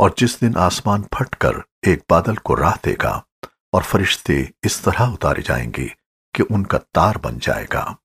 और जिस दिन आसमान फटकर एक बादल को राह देगा और फरिश्ते इस तरह उतारे जाएँगे कि उनका तार बन जाएगा।